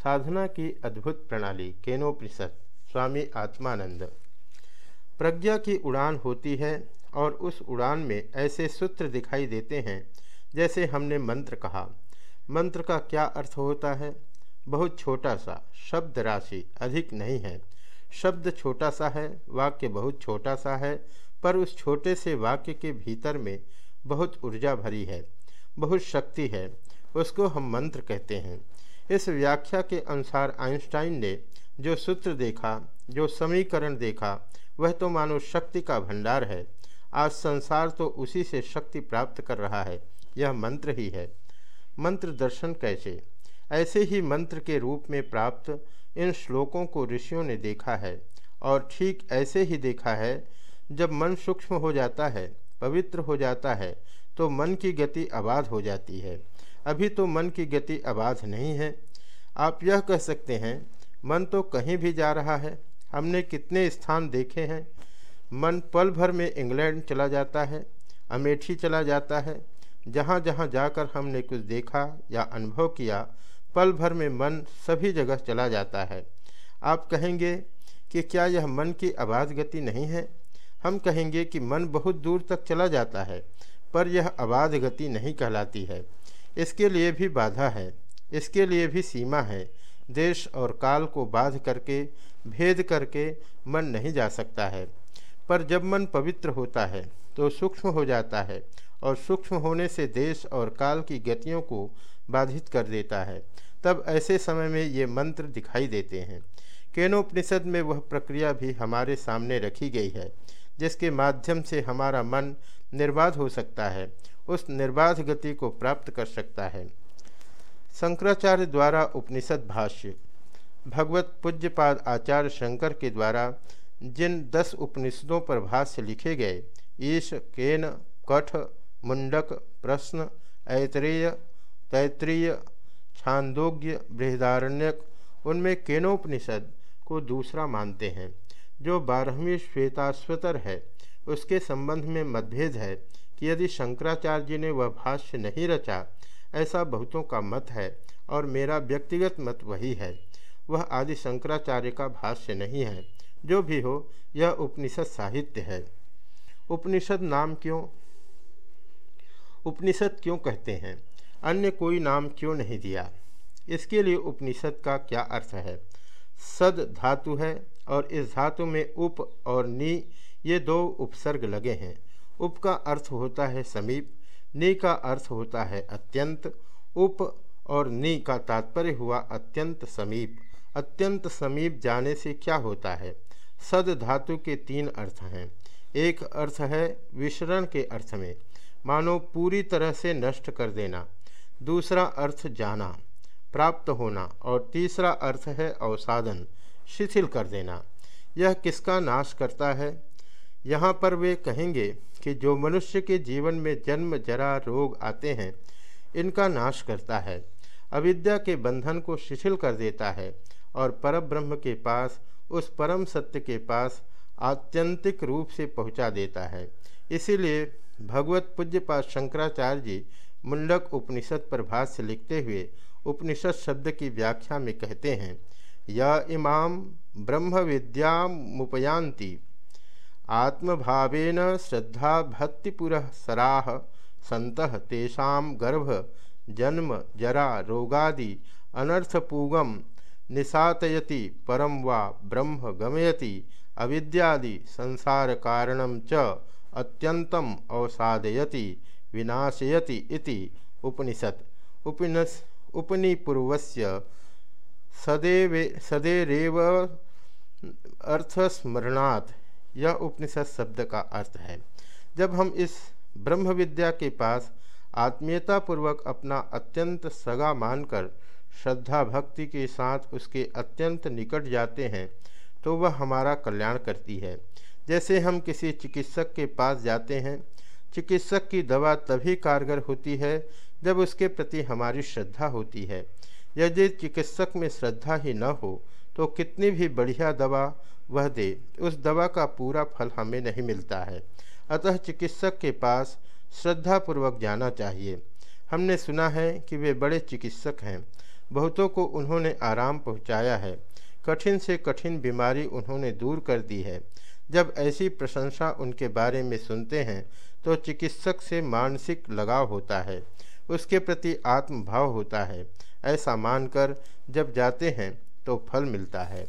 साधना की अद्भुत प्रणाली, केनोपनिषद, स्वामी आत्मानंद। प्रज्ञा की उड़ान होती है और उस उड़ान में ऐसे सूत्र दिखाई देते हैं, जैसे हमने मंत्र कहा। मंत्र का क्या अर्थ होता है? बहुत छोटा सा, शब्द राशि अधिक नहीं है। शब्द छोटा सा है, वाक्य बहुत छोटा सा है, पर उस छोटे से वाक्य के भीतर में बहुत ऊर्जा भरी है, बहुत शक्ति है, उसको हम मंत्र कहते हैं। इस व्याख्या के अनुसार आइंस्टाइन ने जो सूत्र देखा, जो समीकरण देखा, वह तो मानो शक्ति का भंडार है। आज संसार तो उसी से शक्ति प्राप्त कर रहा है। यह मंत्र ही है। मंत्र दर्शन कैसे? ऐसे ही मंत्र के रूप में प्राप्त इन श्लोकों को ऋषियों ने देखा है और ठीक ऐसे ही देखा है। जब मन सूक्ष्म हो जाता है, पवित्र हो जाता है तो मन की गति आबाद हो जाती है। अभी तो मन की गति अबाध नहीं है। आप यह कह सकते हैं, मन तो कहीं भी जा रहा है, हमने कितने स्थान देखे हैं। मन पल भर में इंग्लैंड चला जाता है, अमेठी चला जाता है, जहाँ जहाँ जाकर हमने कुछ देखा या अनुभव किया, पल भर में मन सभी जगह चला जाता है। आप कहेंगे कि क्या यह मन की अबाध गति नहीं है? हम कहेंगे कि मन बहुत दूर तक चला जाता है, पर यह अबाध गति नहीं कहलाती है। इसके लिए भी बाधा है, इसके लिए भी सीमा है। देश और काल को बाध करके, भेद करके मन नहीं जा सकता है। पर जब मन पवित्र होता है तो सूक्ष्म हो जाता है और सूक्ष्म होने से देश और काल की गतियों को बाधित कर देता है। तब ऐसे समय में ये मंत्र दिखाई देते हैं। केनोपनिषद में वह प्रक्रिया भी हमारे सामने रखी गई है, जिसके माध्यम से हमारा मन निर्बाध हो सकता है उस निर्बाध गति को प्राप्त कर सकता है। शंकराचार्य द्वारा उपनिषद भाष्य, भगवत पूज्यपाद आचार्य शंकर के द्वारा जिन दस उपनिषदों पर भाष्य लिखे गए, ईश, केन, कठ, मुंडक, प्रश्न, ऐतरेय, तैतरीय, छांदोग्य, बृहदारण्यक, उनमें केनोपनिषद को दूसरा मानते हैं, जो बारहवीं श्वेताश्वतर है, उसके संबंध में मतभेद है कि यदि शंकराचार्य जी ने वह भाष्य नहीं रचा, ऐसा बहुतों का मत है और मेरा व्यक्तिगत मत वही है। वह आदि शंकराचार्य का भाष्य नहीं है। जो भी हो, यह उपनिषद साहित्य है। उपनिषद नाम क्यों? उपनिषद क्यों कहते हैं? अन्य कोई नाम क्यों नहीं दिया? इसके लिए उपनिषद का क्या अर्थ है? सद धातु है और इस धातु में उप और नी, ये दो उपसर्ग लगे हैं। उप का अर्थ होता है समीप, नि का अर्थ होता है अत्यंत, उप और नि का तात्पर्य हुआ अत्यंत समीप। अत्यंत समीप जाने से क्या होता है? सद धातु के तीन अर्थ हैं। एक अर्थ है विशरण के अर्थ में, मानो पूरी तरह से नष्ट कर देना। दूसरा अर्थ जाना, प्राप्त होना, और तीसरा अर्थ है अवसाधन शिथिल कर देना। यह किसका नाश करता है? यहाँ पर वे कहेंगे कि जो मनुष्य के जीवन में जन्म जरा रोग आते हैं, इनका नाश करता है। अविद्या के बंधन को शिथिल कर देता है और परब्रह्म के पास, उस परम सत्य के पास आत्यंतिक रूप से पहुँचा देता है। इसीलिए भगवत पूज्यपाद शंकराचार्य जी मुंडक उपनिषद पर भाष्य लिखते हुए उपनिषद शब्द की व्याख्या में कहते हैं, या इमाम ब्रह्म विद्या मुपयांती आत्मभावेन श्रद्धा भक्तिपुरःसराः सन्तः तेषां गर्भ, जन्म, जरा, रोगादि अनर्थपूगम निशातयति परम वा ब्रह्म गमयति, अविद्यादि संसार कारणम च अत्यंतम अवसादयति, विनाशयति इति उपनिषद उपनिष, उपनिपूर्वस्य सदैव, सदैरेव अर्थस्मरणात् यह उपनिषद शब्द का अर्थ है। जब हम इस ब्रह्म विद्या के पास आत्मीयता पूर्वक अपना अत्यंत सगा मानकर श्रद्धा भक्ति के साथ उसके अत्यंत निकट जाते हैं तो वह हमारा कल्याण करती है। जैसे हम किसी चिकित्सक के पास जाते हैं, चिकित्सक की दवा तभी कारगर होती है जब उसके प्रति हमारी श्रद्धा होती है। यदि चिकित्सक में श्रद्धा ही न हो तो कितनी भी बढ़िया दवा वह दे, उस दवा का पूरा फल हमें नहीं मिलता है। अतः चिकित्सक के पास श्रद्धापूर्वक जाना चाहिए। हमने सुना है कि वे बड़े चिकित्सक हैं। बहुतों को उन्होंने आराम पहुँचाया है। कठिन से कठिन बीमारी उन्होंने दूर कर दी है। जब ऐसी प्रशंसा उनके बारे में सुनते हैं तो चिकित्सक से मानसिक लगाव होता है। उसके प्रति आत्मभाव होता है। ऐसा मानकर जब जाते हैं तो फल मिलता है।